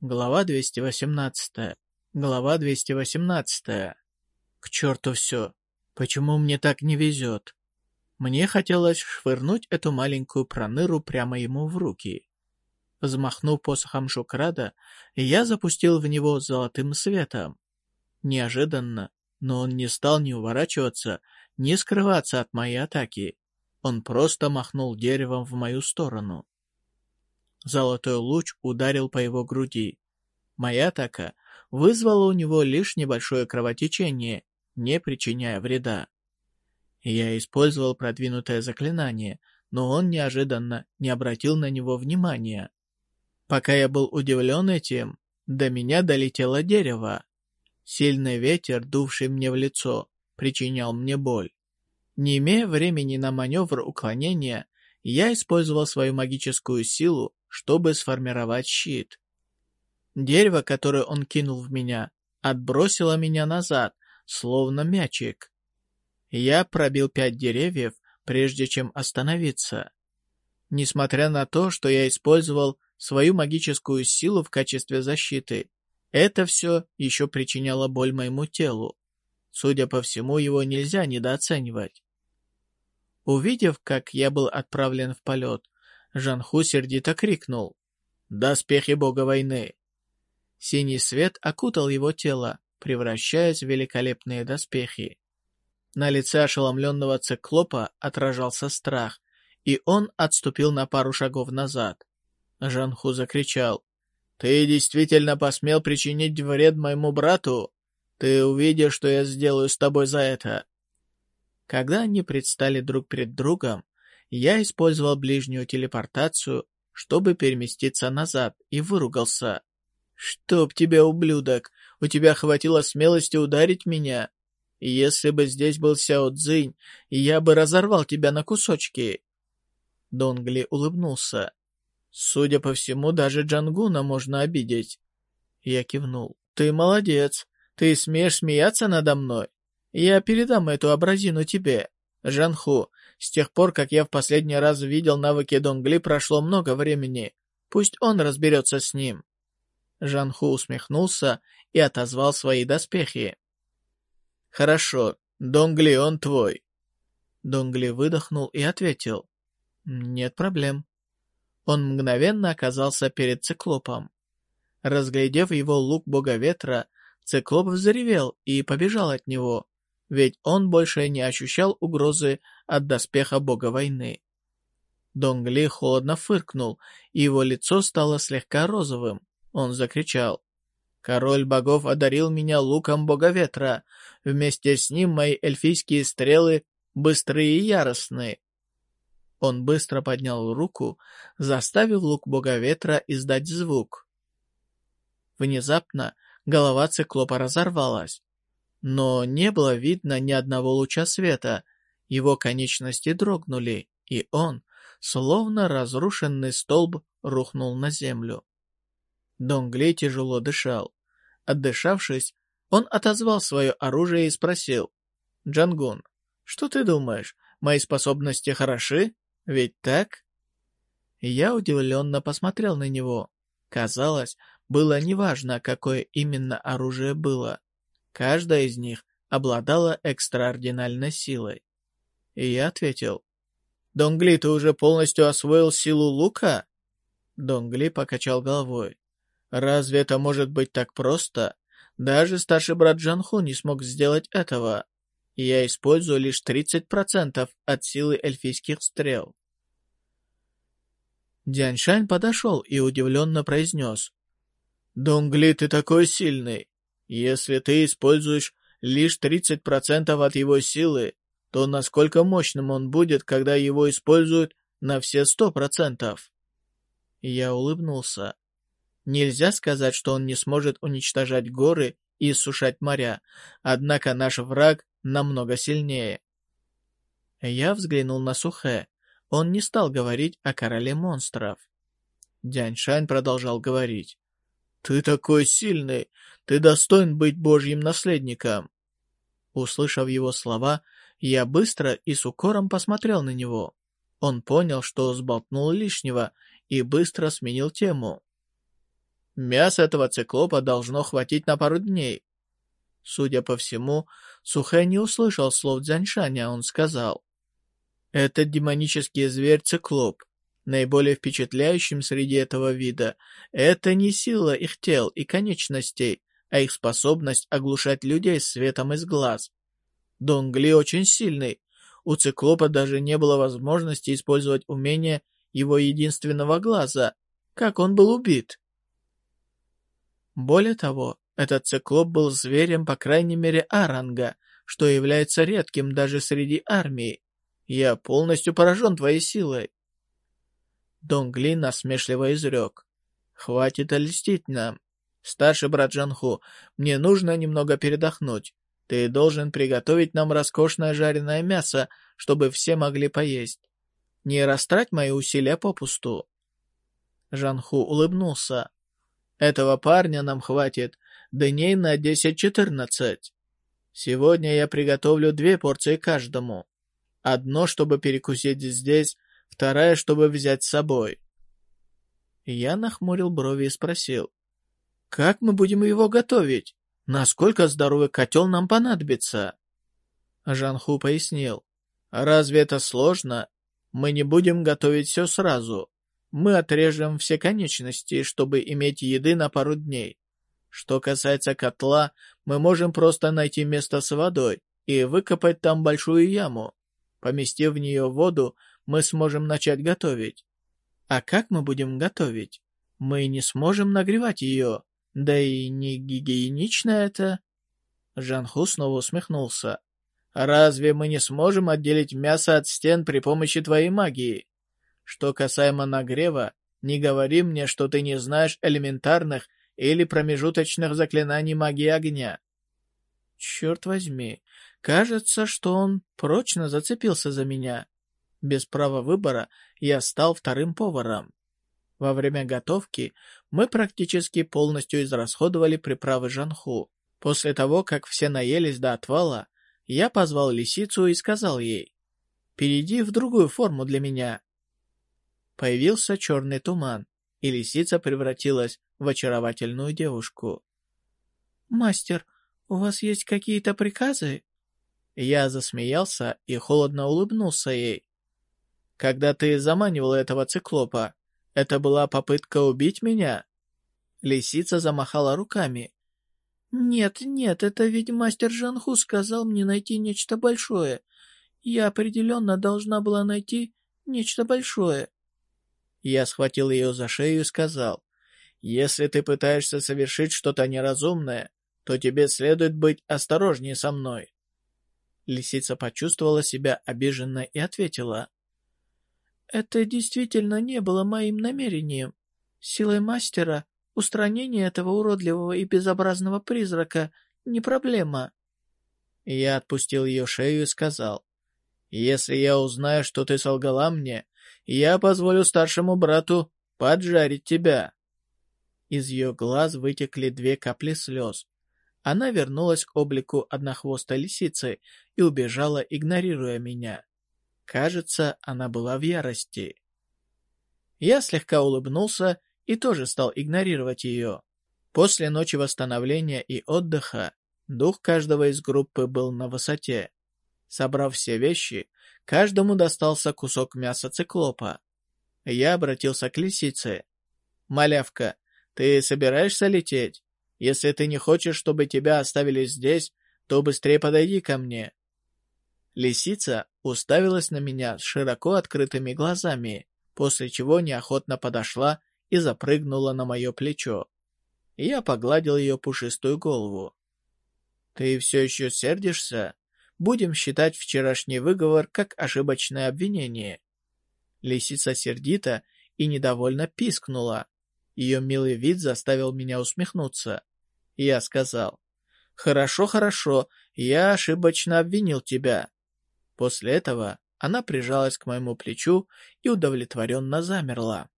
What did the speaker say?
Глава 218. Глава 218. К черту все. Почему мне так не везет? Мне хотелось швырнуть эту маленькую проныру прямо ему в руки. Взмахнув посохом Шукрада, я запустил в него золотым светом. Неожиданно, но он не стал ни уворачиваться, ни скрываться от моей атаки. Он просто махнул деревом в мою сторону. Золотой луч ударил по его груди. Моя атака вызвала у него лишь небольшое кровотечение, не причиняя вреда. Я использовал продвинутое заклинание, но он неожиданно не обратил на него внимания. Пока я был удивлен этим, до меня долетело дерево. Сильный ветер, дувший мне в лицо, причинял мне боль. Не имея времени на маневр уклонения, я использовал свою магическую силу, чтобы сформировать щит. Дерево, которое он кинул в меня, отбросило меня назад, словно мячик. Я пробил пять деревьев, прежде чем остановиться. Несмотря на то, что я использовал свою магическую силу в качестве защиты, это все еще причиняло боль моему телу. Судя по всему, его нельзя недооценивать. Увидев, как я был отправлен в полет, Жанху сердито крикнул. «Доспехи бога войны!» Синий свет окутал его тело, превращаясь в великолепные доспехи. На лице ошеломленного циклопа отражался страх, и он отступил на пару шагов назад. Жанху закричал. «Ты действительно посмел причинить вред моему брату? Ты увидишь, что я сделаю с тобой за это!» Когда они предстали друг перед другом, я использовал ближнюю телепортацию, чтобы переместиться назад, и выругался. «Чтоб тебя, ублюдок! У тебя хватило смелости ударить меня? Если бы здесь был Сяо Цзинь, я бы разорвал тебя на кусочки!» Донгли улыбнулся. «Судя по всему, даже Джангуна можно обидеть». Я кивнул. «Ты молодец. Ты смеешь смеяться надо мной? Я передам эту образину тебе. Жанху, с тех пор, как я в последний раз видел навыки Донгли, прошло много времени. Пусть он разберется с ним». Жанху усмехнулся и отозвал свои доспехи. «Хорошо, Донгли, он твой». Донгли выдохнул и ответил. «Нет проблем». Он мгновенно оказался перед циклопом. Разглядев его лук бога ветра, циклоп взревел и побежал от него ведь он больше не ощущал угрозы от доспеха бога войны. Донгли холодно фыркнул, и его лицо стало слегка розовым. Он закричал. «Король богов одарил меня луком бога ветра. Вместе с ним мои эльфийские стрелы быстрые и яростные». Он быстро поднял руку, заставив лук бога ветра издать звук. Внезапно голова циклопа разорвалась. Но не было видно ни одного луча света. Его конечности дрогнули, и он, словно разрушенный столб, рухнул на землю. Донгли тяжело дышал. Отдышавшись, он отозвал свое оружие и спросил. «Джангун, что ты думаешь, мои способности хороши? Ведь так?» Я удивленно посмотрел на него. Казалось, было неважно, какое именно оружие было. Каждая из них обладала экстраординальной силой. И я ответил, «Донгли, ты уже полностью освоил силу лука?» Донгли покачал головой. «Разве это может быть так просто? Даже старший брат Джанху не смог сделать этого. Я использую лишь 30% от силы эльфийских стрел». Дяньшань подошел и удивленно произнес. «Донгли, ты такой сильный! Если ты используешь лишь 30% от его силы, то насколько мощным он будет, когда его используют на все 100%? Я улыбнулся. Нельзя сказать, что он не сможет уничтожать горы и сушать моря, однако наш враг намного сильнее. Я взглянул на Сухэ. Он не стал говорить о короле монстров. Дяньшань продолжал говорить. «Ты такой сильный! Ты достоин быть божьим наследником!» Услышав его слова, я быстро и с укором посмотрел на него. Он понял, что сболтнул лишнего, и быстро сменил тему. Мясо этого циклопа должно хватить на пару дней. Судя по всему, Сухэ не услышал слов Дзяньшаня, он сказал. Этот демонический зверь-циклоп, наиболее впечатляющим среди этого вида, это не сила их тел и конечностей, а их способность оглушать людей светом из глаз. Донгли очень сильный. У циклопа даже не было возможности использовать умение его единственного глаза. Как он был убит? Более того, этот циклоп был зверем по крайней мере А-ранга, что является редким даже среди армии. Я полностью поражен твоей силой. Донгли насмешливо изрек. «Хватит льстить нам. Старший брат Джанху, мне нужно немного передохнуть. Ты должен приготовить нам роскошное жареное мясо, чтобы все могли поесть. Не растрать мои усилия попусту». Жанху улыбнулся. «Этого парня нам хватит дней на десять-четырнадцать. Сегодня я приготовлю две порции каждому. Одно, чтобы перекусить здесь, вторая, чтобы взять с собой». Я нахмурил брови и спросил. «Как мы будем его готовить? Насколько здоровый котел нам понадобится?» Жанху пояснил. «Разве это сложно? Мы не будем готовить все сразу. Мы отрежем все конечности, чтобы иметь еды на пару дней. Что касается котла, мы можем просто найти место с водой и выкопать там большую яму. Поместив в нее воду, мы сможем начать готовить. А как мы будем готовить? Мы не сможем нагревать ее, да и не гигиенично это. Жанху снова усмехнулся. Разве мы не сможем отделить мясо от стен при помощи твоей магии? Что касаемо нагрева, не говори мне, что ты не знаешь элементарных или промежуточных заклинаний магии огня. Черт возьми, кажется, что он прочно зацепился за меня. Без права выбора я стал вторым поваром. Во время готовки мы практически полностью израсходовали приправы жанху. После того, как все наелись до отвала, я позвал лисицу и сказал ей, «Перейди в другую форму для меня». Появился черный туман, и лисица превратилась в очаровательную девушку. «Мастер, у вас есть какие-то приказы?» Я засмеялся и холодно улыбнулся ей. «Когда ты заманивал этого циклопа, это была попытка убить меня?» Лисица замахала руками. «Нет, нет, это ведь мастер Жанху сказал мне найти нечто большое. Я определенно должна была найти нечто большое». Я схватил ее за шею и сказал, «Если ты пытаешься совершить что-то неразумное, то тебе следует быть осторожнее со мной». Лисица почувствовала себя обиженной и ответила, «Это действительно не было моим намерением. Силой мастера устранение этого уродливого и безобразного призрака не проблема». Я отпустил ее шею и сказал, «Если я узнаю, что ты солгала мне, я позволю старшему брату поджарить тебя». Из ее глаз вытекли две капли слез. Она вернулась к облику однохвостой лисицы и убежала, игнорируя меня. Кажется, она была в ярости. Я слегка улыбнулся и тоже стал игнорировать ее. После ночи восстановления и отдыха дух каждого из группы был на высоте. Собрав все вещи, каждому достался кусок мяса циклопа. Я обратился к лисице. «Малявка, ты собираешься лететь? Если ты не хочешь, чтобы тебя оставили здесь, то быстрее подойди ко мне». Лисица уставилась на меня с широко открытыми глазами, после чего неохотно подошла и запрыгнула на мое плечо. Я погладил ее пушистую голову. «Ты все еще сердишься? Будем считать вчерашний выговор как ошибочное обвинение». Лисица сердито и недовольно пискнула. Ее милый вид заставил меня усмехнуться. Я сказал, «Хорошо, хорошо, я ошибочно обвинил тебя». После этого она прижалась к моему плечу и удовлетворенно замерла.